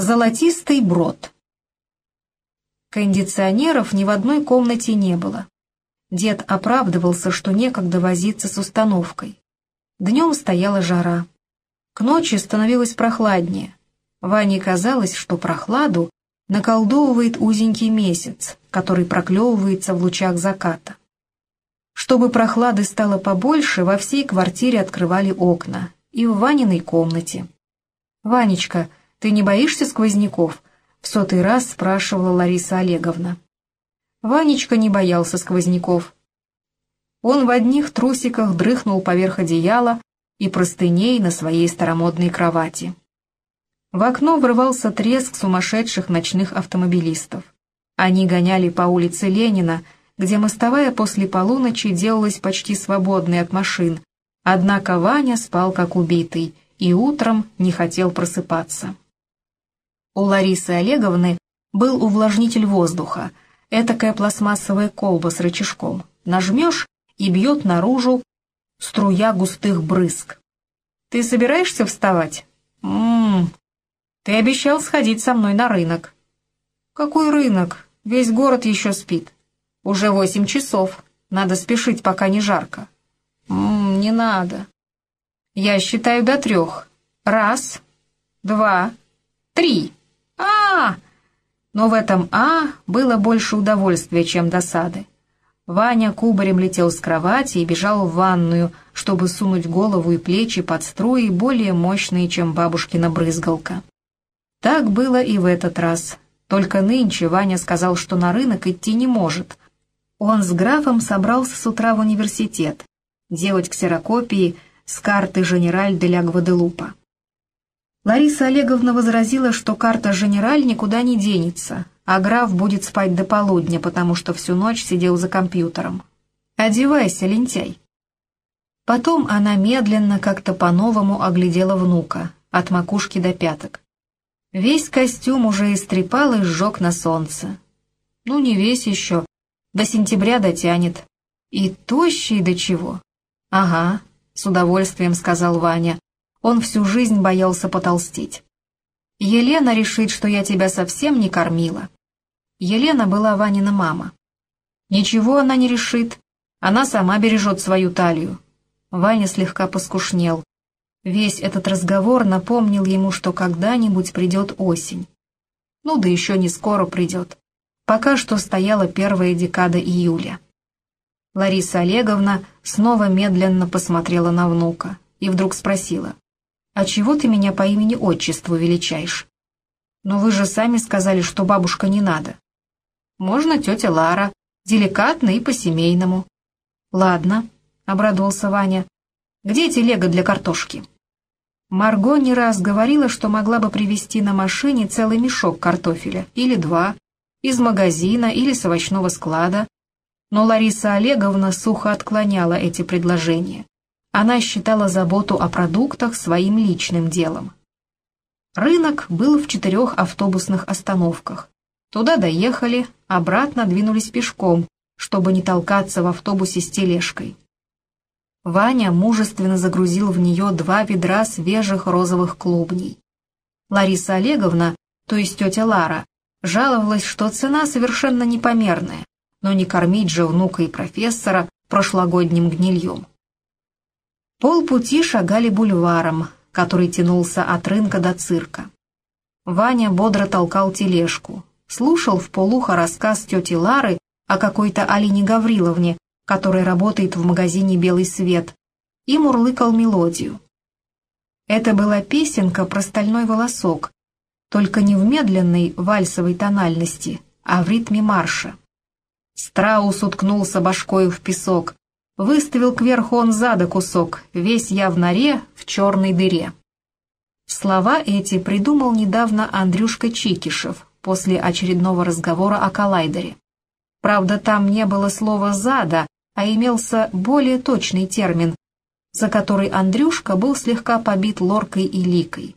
Золотистый брод. Кондиционеров ни в одной комнате не было. Дед оправдывался, что некогда возиться с установкой. Днем стояла жара. К ночи становилось прохладнее. Ване казалось, что прохладу наколдовывает узенький месяц, который проклевывается в лучах заката. Чтобы прохлады стало побольше, во всей квартире открывали окна, и в Ваниной комнате. «Ванечка, ты не боишься сквозняков?» — в сотый раз спрашивала Лариса Олеговна. Ванечка не боялся сквозняков. Он в одних трусиках дрыхнул поверх одеяла и простыней на своей старомодной кровати. В окно врывался треск сумасшедших ночных автомобилистов. Они гоняли по улице Ленина, где мостовая после полуночи делалась почти свободной от машин, однако Ваня спал как убитый и утром не хотел просыпаться. У Ларисы Олеговны был увлажнитель воздуха, этакая пластмассовая колба с рычажком. Нажмешь и бьет наружу струя густых брызг. «Ты собираешься вставать?» «Ммм, ты обещал сходить со мной на рынок». «Какой рынок? Весь город еще спит. Уже восемь часов. Надо спешить, пока не жарко». «Ммм, не надо». «Я считаю до трех. Раз, два, три». А, Но в этом «а» было больше удовольствия, чем досады. Ваня кубарем летел с кровати и бежал в ванную, чтобы сунуть голову и плечи под струи, более мощные, чем бабушкина брызгалка. Так было и в этот раз. Только нынче Ваня сказал, что на рынок идти не может. Он с графом собрался с утра в университет делать ксерокопии с карты «Женераль де ля Гваделупа». Лариса Олеговна возразила, что карта «Женераль» никуда не денется, а граф будет спать до полудня, потому что всю ночь сидел за компьютером. «Одевайся, лентяй». Потом она медленно как-то по-новому оглядела внука, от макушки до пяток. Весь костюм уже истрепал и сжег на солнце. Ну, не весь еще, до сентября дотянет. И тощий до чего. «Ага», — с удовольствием сказал Ваня, он всю жизнь боялся потолстеть. «Елена решит, что я тебя совсем не кормила». Елена была Ванина мама. «Ничего она не решит. Она сама бережет свою талию». Ваня слегка поскушнел. Весь этот разговор напомнил ему, что когда-нибудь придет осень. Ну да еще не скоро придет. Пока что стояла первая декада июля. Лариса Олеговна снова медленно посмотрела на внука и вдруг спросила. «А чего ты меня по имени-отчеству величаешь?» «Но вы же сами сказали, что бабушка не надо». «Можно тетя Лара, деликатно и по-семейному». «Ладно», — обрадовался Ваня. «Где телега для картошки?» Марго не раз говорила, что могла бы привезти на машине целый мешок картофеля, или два, из магазина или с овощного склада, но Лариса Олеговна сухо отклоняла эти предложения. Она считала заботу о продуктах своим личным делом. Рынок был в четырех автобусных остановках. Туда доехали, обратно двинулись пешком, чтобы не толкаться в автобусе с тележкой. Ваня мужественно загрузил в нее два ведра свежих розовых клубней. Лариса Олеговна, то есть тетя Лара, жаловалась, что цена совершенно непомерная, но не кормить же внука и профессора прошлогодним гнильем. Полпути шагали бульваром, который тянулся от рынка до цирка. Ваня бодро толкал тележку, слушал в полухо рассказ тети Лары о какой-то Алине Гавриловне, которая работает в магазине «Белый свет», и мурлыкал мелодию. Это была песенка про стальной волосок, только не в медленной вальсовой тональности, а в ритме марша. Страус уткнулся башкою в песок, Выставил кверху он зада кусок, весь я в норе, в черной дыре. Слова эти придумал недавно Андрюшка Чикишев после очередного разговора о коллайдере. Правда, там не было слова «зада», а имелся более точный термин, за который Андрюшка был слегка побит лоркой и ликой.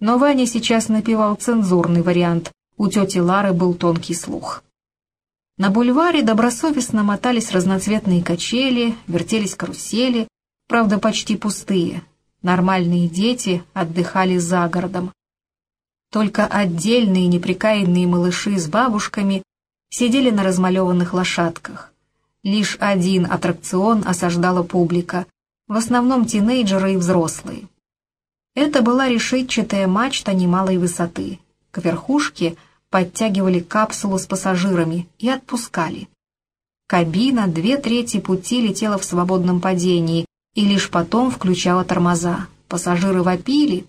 Но Ваня сейчас напевал цензурный вариант, у тети Лары был тонкий слух. На бульваре добросовестно мотались разноцветные качели, вертелись карусели, правда, почти пустые. Нормальные дети отдыхали за городом. Только отдельные неприкаянные малыши с бабушками сидели на размалеванных лошадках. Лишь один аттракцион осаждала публика, в основном тинейджеры и взрослые. Это была решетчатая мачта немалой высоты. К верхушке подтягивали капсулу с пассажирами и отпускали. Кабина две трети пути летела в свободном падении и лишь потом включала тормоза. Пассажиры вопили.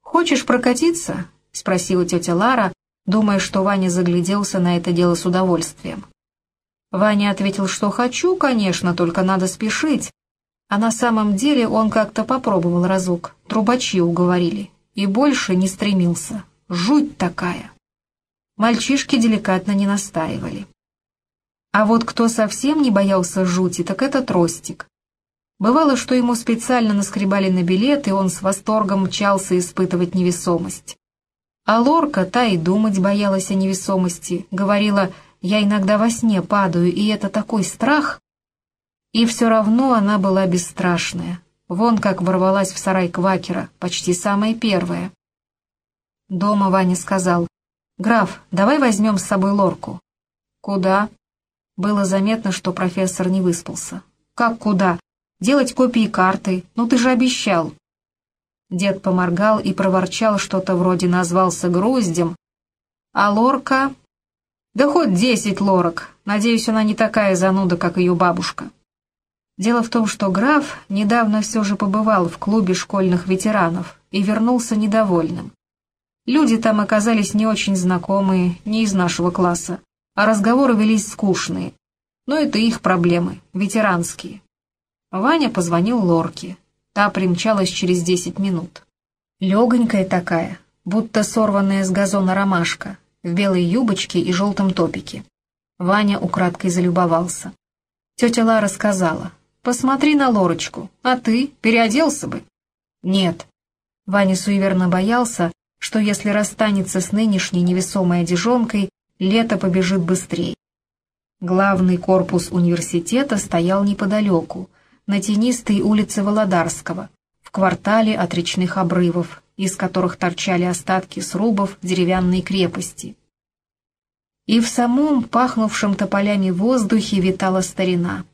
«Хочешь прокатиться?» — спросила тетя Лара, думая, что Ваня загляделся на это дело с удовольствием. Ваня ответил, что хочу, конечно, только надо спешить. А на самом деле он как-то попробовал разок, трубачи уговорили, и больше не стремился. Жуть такая. Мальчишки деликатно не настаивали. А вот кто совсем не боялся жути, так это Тростик. Бывало, что ему специально наскребали на билет, и он с восторгом мчался испытывать невесомость. А Лорка, та и думать боялась о невесомости, говорила я иногда во сне падаю, и это такой страх. И все равно она была бесстрашная. Вон как ворвалась в сарай Квакера, почти самая первая. Дома Ваня сказал, «Граф, давай возьмем с собой лорку». «Куда?» Было заметно, что профессор не выспался. «Как куда? Делать копии карты? Ну ты же обещал». Дед поморгал и проворчал что-то вроде назвался груздем. «А лорка?» Да хоть десять лорок. Надеюсь, она не такая зануда, как ее бабушка. Дело в том, что граф недавно все же побывал в клубе школьных ветеранов и вернулся недовольным. Люди там оказались не очень знакомые, не из нашего класса, а разговоры велись скучные. Но это их проблемы, ветеранские. Ваня позвонил Лорке. Та примчалась через десять минут. Легонькая такая, будто сорванная с газона ромашка, в белой юбочке и желтом топике. Ваня украдкой залюбовался. Тетя Лара сказала, «Посмотри на Лорочку, а ты переоделся бы». «Нет». Ваня суеверно боялся, что если расстанется с нынешней невесомой одежонкой, лето побежит быстрее. Главный корпус университета стоял неподалеку, на тенистой улице Володарского, в квартале от речных обрывов, из которых торчали остатки срубов деревянной крепости. И в самом пахнувшем тополями воздухе витала старина.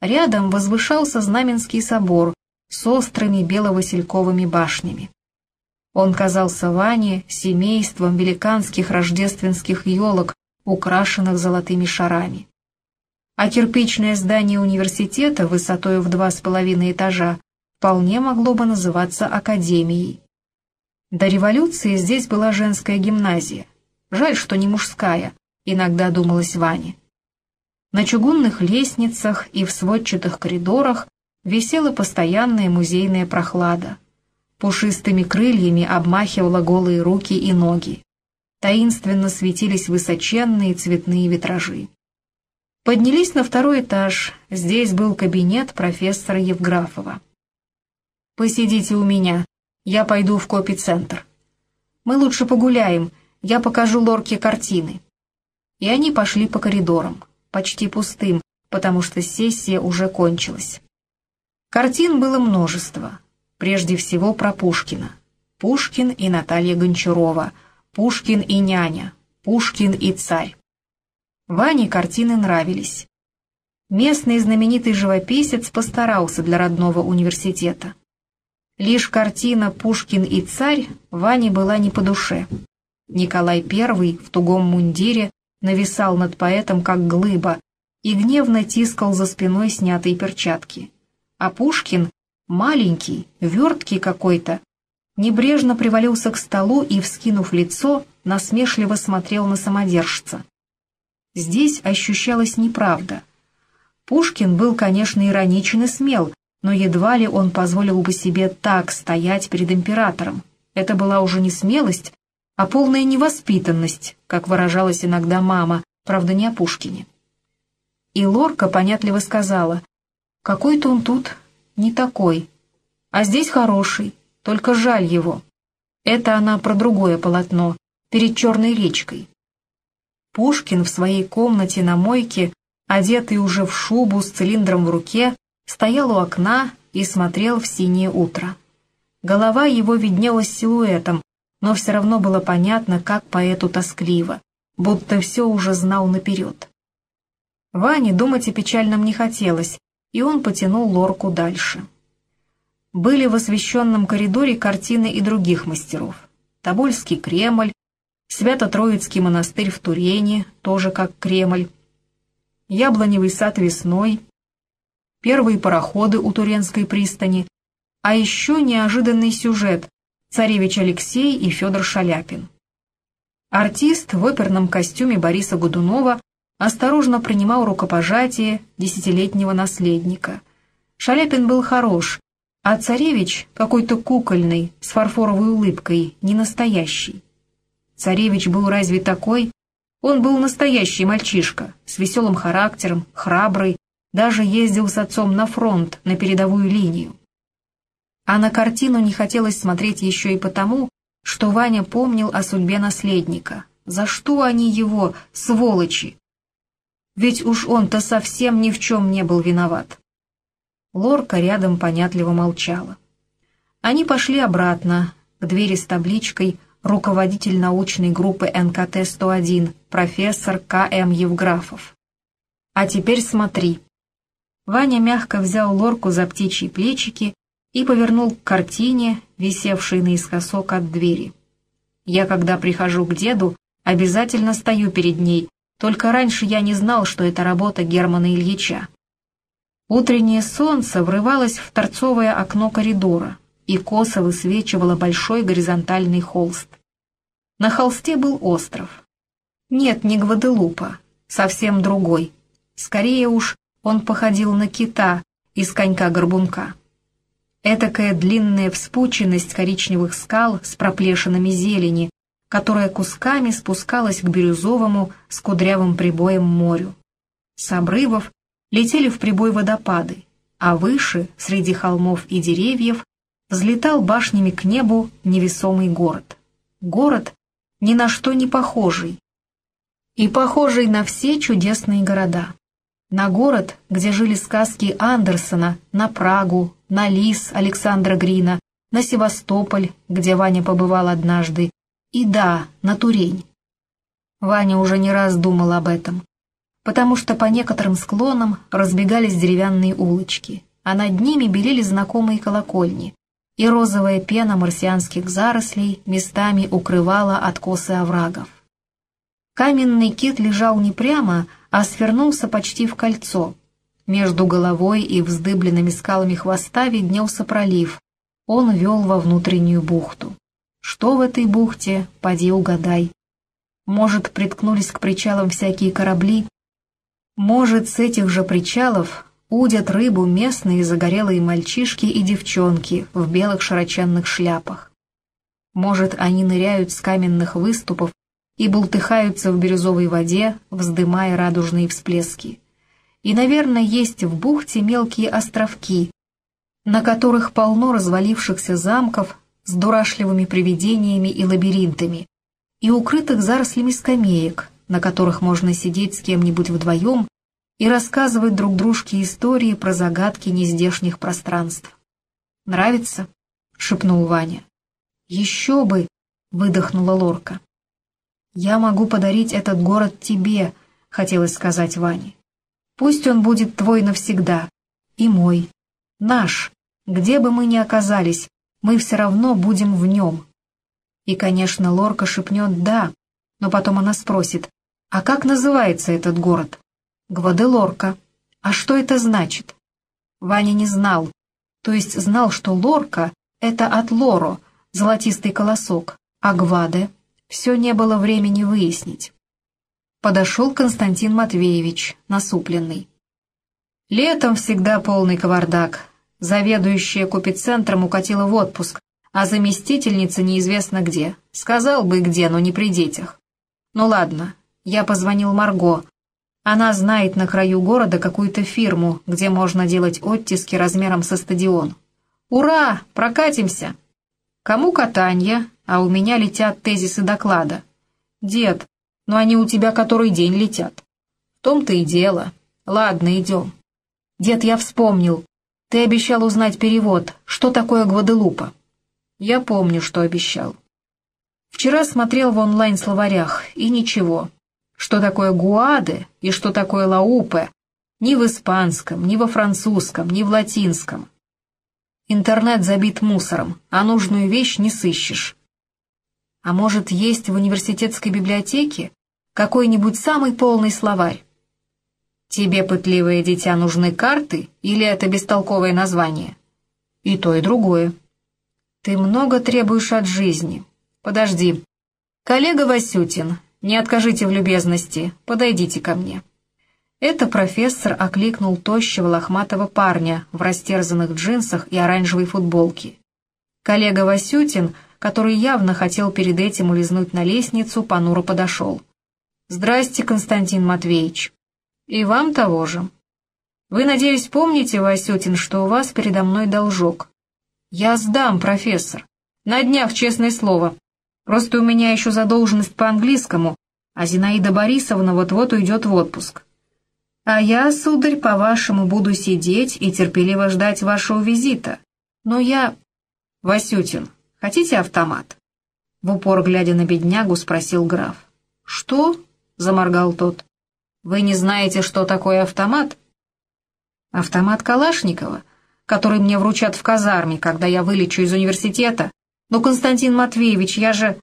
Рядом возвышался Знаменский собор с острыми беловасильковыми башнями. Он казался Ване семейством великанских рождественских елок, украшенных золотыми шарами. А кирпичное здание университета высотой в два с половиной этажа вполне могло бы называться академией. До революции здесь была женская гимназия. Жаль, что не мужская, иногда думалось Ване. На чугунных лестницах и в сводчатых коридорах висела постоянная музейная прохлада. Пушистыми крыльями обмахивала голые руки и ноги. Таинственно светились высоченные цветные витражи. Поднялись на второй этаж, здесь был кабинет профессора Евграфова. «Посидите у меня», я пойду в копицентр. Мы лучше погуляем, я покажу Лорке картины. И они пошли по коридорам, почти пустым, потому что сессия уже кончилась. Картин было множество. Прежде всего про Пушкина. Пушкин и Наталья Гончарова, Пушкин и няня, Пушкин и царь. Ване картины нравились. Местный знаменитый живописец постарался для родного университета. Лишь картина «Пушкин и царь» Ване была не по душе. Николай I в тугом мундире нависал над поэтом как глыба и гневно тискал за спиной снятые перчатки. А Пушкин, маленький, верткий какой-то, небрежно привалился к столу и, вскинув лицо, насмешливо смотрел на самодержца. Здесь ощущалась неправда. Пушкин был, конечно, ироничен и смел, но едва ли он позволил бы себе так стоять перед императором. Это была уже не смелость, а полная невоспитанность, как выражалась иногда мама, правда не о Пушкине. И Лорка понятливо сказала, «Какой-то он тут не такой, а здесь хороший, только жаль его». Это она про другое полотно, перед черной речкой. Пушкин в своей комнате на мойке, одетый уже в шубу с цилиндром в руке, стоял у окна и смотрел в синее утро. Голова его виднелась силуэтом, но все равно было понятно, как поэту тоскливо, будто все уже знал наперед. Ване думать о печальном не хотелось, и он потянул лорку дальше. Были в освещенном коридоре картины и других мастеров. Тобольский Кремль, Свято-Троицкий монастырь в Турене, тоже как Кремль, Яблоневый сад весной, первые пароходы у Туренской пристани, а еще неожиданный сюжет «Царевич Алексей и Федор Шаляпин». Артист в оперном костюме Бориса Годунова осторожно принимал рукопожатие десятилетнего наследника. Шаляпин был хорош, а царевич какой-то кукольный, с фарфоровой улыбкой, не настоящий. Царевич был разве такой? Он был настоящий мальчишка, с веселым характером, храбрый, даже ездил с отцом на фронт, на передовую линию. А на картину не хотелось смотреть еще и потому, что Ваня помнил о судьбе наследника. За что они его, сволочи, ведь уж он-то совсем ни в чем не был виноват. Лорка рядом понятливо молчала. Они пошли обратно, к двери с табличкой «Руководитель научной группы НКТ-101, профессор К.М. Евграфов». «А теперь смотри». Ваня мягко взял Лорку за птичьи плечики и повернул к картине, висевшей наискосок от двери. «Я, когда прихожу к деду, обязательно стою перед ней, только раньше я не знал, что это работа Германа Ильича. Утреннее солнце врывалось в торцовое окно коридора и косо высвечивало большой горизонтальный холст. На холсте был остров. Нет, не Гваделупа, совсем другой. Скорее уж, он походил на кита из конька-горбунка. Этакая длинная вспученность коричневых скал с проплешинами зелени, которая кусками спускалась к бирюзовому с кудрявым прибоем морю. С обрывов летели в прибой водопады, а выше, среди холмов и деревьев, взлетал башнями к небу невесомый город. Город, ни на что не похожий. И похожий на все чудесные города. На город, где жили сказки Андерсона, на Прагу, на Лис Александра Грина, на Севастополь, где Ваня побывал однажды, и да, на Турень. Ваня уже не раз думал об этом, потому что по некоторым склонам разбегались деревянные улочки, а над ними белели знакомые колокольни, и розовая пена марсианских зарослей местами укрывала откосы оврагов. Каменный кит лежал не прямо, а свернулся почти в кольцо. Между головой и вздыбленными скалами хвоста виднелся пролив. Он вел во внутреннюю бухту. Что в этой бухте, поди угадай. Может, приткнулись к причалам всякие корабли? Может, с этих же причалов удят рыбу местные загорелые мальчишки и девчонки в белых широченных шляпах? Может, они ныряют с каменных выступов и бултыхаются в бирюзовой воде, вздымая радужные всплески? И, наверное, есть в бухте мелкие островки, на которых полно развалившихся замков с дурашливыми привидениями и лабиринтами, и укрытых зарослями скамеек, на которых можно сидеть с кем-нибудь вдвоем и рассказывать друг дружке истории про загадки нездешних пространств. «Нравится?» — шепнул Ваня. «Еще бы!» — выдохнула Лорка. «Я могу подарить этот город тебе», — хотелось сказать Ване. «Пусть он будет твой навсегда. И мой. Наш. Где бы мы ни оказались, мы все равно будем в нем. И, конечно, Лорка шепнет «да», но потом она спросит, а как называется этот город? Гваделорка. А что это значит? Ваня не знал, то есть знал, что Лорка — это от Лоро, золотистый колосок, а Гваде все не было времени выяснить. Подошел Константин Матвеевич, насупленный. Летом всегда полный кавардак, Заведующая купицентром укатила в отпуск, а заместительница неизвестно где. Сказал бы где, но не при детях. Ну ладно, я позвонил Марго. Она знает на краю города какую-то фирму, где можно делать оттиски размером со стадион. Ура, прокатимся! Кому катанье, а у меня летят тезисы доклада. Дед, но они у тебя который день летят. В том-то и дело. Ладно, идем. Дед, я вспомнил. Ты обещал узнать перевод. Что такое Гваделупа?» «Я помню, что обещал». Вчера смотрел в онлайн-словарях, и ничего. Что такое гуаде и что такое лаупе, ни в испанском, ни во французском, ни в латинском. Интернет забит мусором, а нужную вещь не сыщешь. А может, есть в университетской библиотеке какой-нибудь самый полный словарь? Тебе, пытливое дитя, нужны карты или это бестолковое название? И то, и другое. Ты много требуешь от жизни. Подожди. Коллега Васютин, не откажите в любезности, подойдите ко мне. Это профессор окликнул тощего лохматого парня в растерзанных джинсах и оранжевой футболке. Коллега Васютин, который явно хотел перед этим улизнуть на лестницу, понуро подошел. «Здрасте, Константин Матвеевич. И вам того же. Вы, надеюсь, помните, Васютин, что у вас передо мной должок? Я сдам, профессор. На днях, честное слово. Просто у меня еще задолженность по английскому, а Зинаида Борисовна вот-вот уйдет в отпуск. А я, сударь, по-вашему, буду сидеть и терпеливо ждать вашего визита. Но я... Васютин, хотите автомат? В упор, глядя на беднягу, спросил граф. Что? Заморгал тот. Вы не знаете, что такое автомат? Автомат Калашникова, который мне вручат в казарме, когда я вылечу из университета. Но, Константин Матвеевич, я же...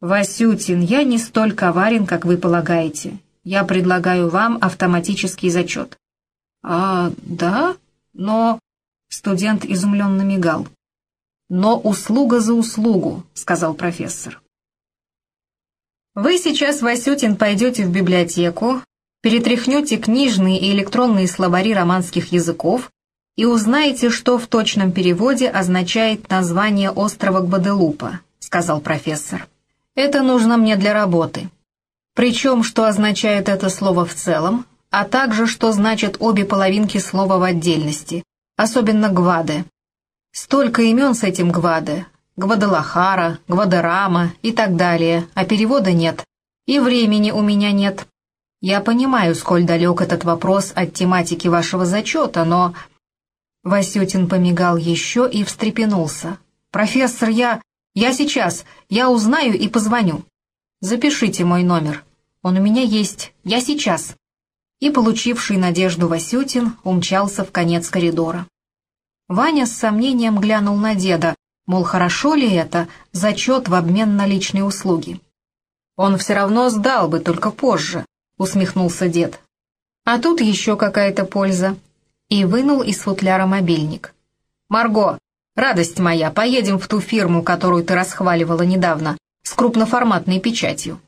Васютин, я не столь коварен, как вы полагаете я предлагаю вам автоматический зачет». «А, да? Но...» Студент изумленно мигал. «Но услуга за услугу», — сказал профессор. «Вы сейчас, Васютин, пойдете в библиотеку, перетряхнете книжные и электронные словари романских языков и узнаете, что в точном переводе означает название острова Гваделупа», — сказал профессор. «Это нужно мне для работы. Причем, что означает это слово в целом, а также, что значит обе половинки слова в отдельности, особенно гваде. Столько имен с этим гваде. Гвадалахара, Гвадарама и так далее, а перевода нет. И времени у меня нет. Я понимаю, сколь далек этот вопрос от тематики вашего зачета, но... Васютин помигал еще и встрепенулся. «Профессор, я... я сейчас. Я узнаю и позвоню. Запишите мой номер. Он у меня есть. Я сейчас». И, получивший надежду Васютин, умчался в конец коридора. Ваня с сомнением глянул на деда, мол, хорошо ли это, зачет в обмен на личные услуги. «Он все равно сдал бы, только позже», — усмехнулся дед. «А тут еще какая-то польза». И вынул из футляра мобильник. «Марго, радость моя, поедем в ту фирму, которую ты расхваливала недавно, с крупноформатной печатью.